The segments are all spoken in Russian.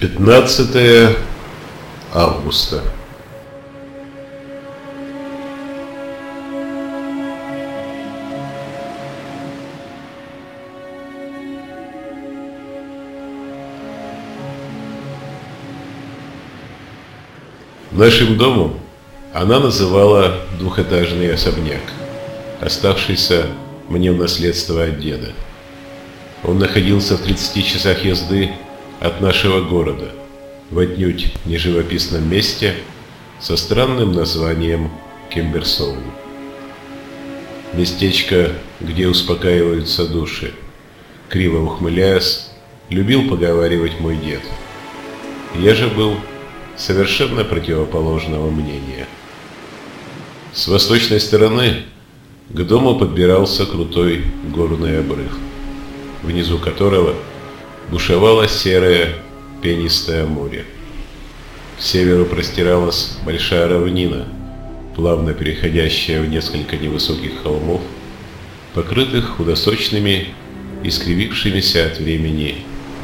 15 августа. Нашим домом она называла двухэтажный особняк, оставшийся мне в наследство от деда. Он находился в 30 часах езды от нашего города, в отнюдь неживописном месте со странным названием Кемберсоул. Местечко, где успокаиваются души. Криво ухмыляясь, любил поговаривать мой дед. Я же был совершенно противоположного мнения. С восточной стороны к дому подбирался крутой горный обрыв, внизу которого бушевало серое пенистое море. К северу простиралась большая равнина, плавно переходящая в несколько невысоких холмов, покрытых худосочными, искривившимися от времени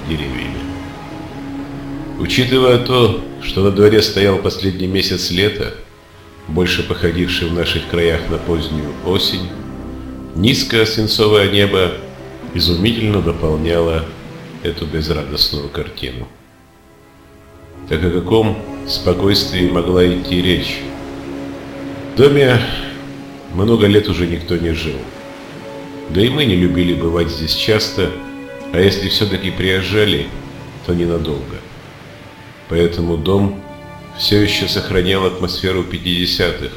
деревьями. Учитывая то, что на дворе стоял последний месяц лета, больше походивший в наших краях на позднюю осень, низкое свинцовое небо изумительно дополняло эту безрадостную картину. Так о каком спокойствии могла идти речь? В доме много лет уже никто не жил. Да и мы не любили бывать здесь часто, а если все-таки приезжали, то ненадолго. Поэтому дом все еще сохранял атмосферу 50-х,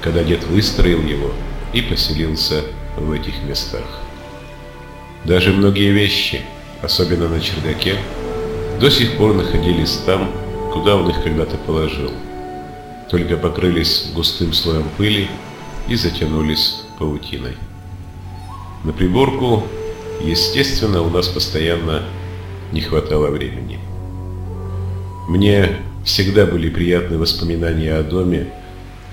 когда дед выстроил его и поселился в этих местах. Даже многие вещи, особенно на чердаке, до сих пор находились там, куда он их когда-то положил, только покрылись густым слоем пыли и затянулись паутиной. На приборку, естественно, у нас постоянно не хватало времени. Мне всегда были приятны воспоминания о доме,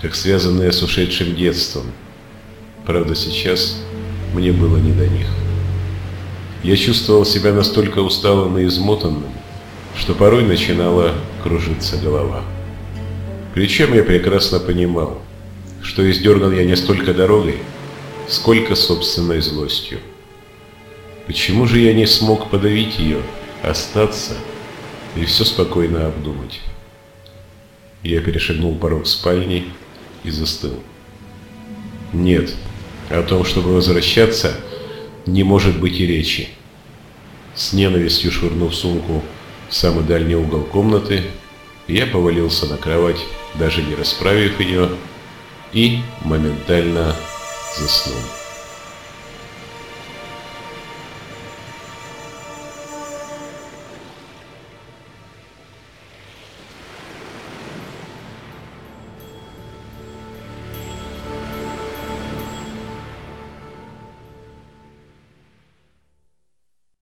как связанные с ушедшим детством. Правда, сейчас мне было не до них. Я чувствовал себя настолько усталым и измотанным, что порой начинала кружиться голова. Причем я прекрасно понимал, что издерган я не столько дорогой, сколько собственной злостью. Почему же я не смог подавить ее, остаться и все спокойно обдумать. Я перешагнул порог спальни и застыл. Нет, о том, чтобы возвращаться, не может быть и речи. С ненавистью швырнув сумку в самый дальний угол комнаты, я повалился на кровать, даже не расправив ее, и моментально заснул.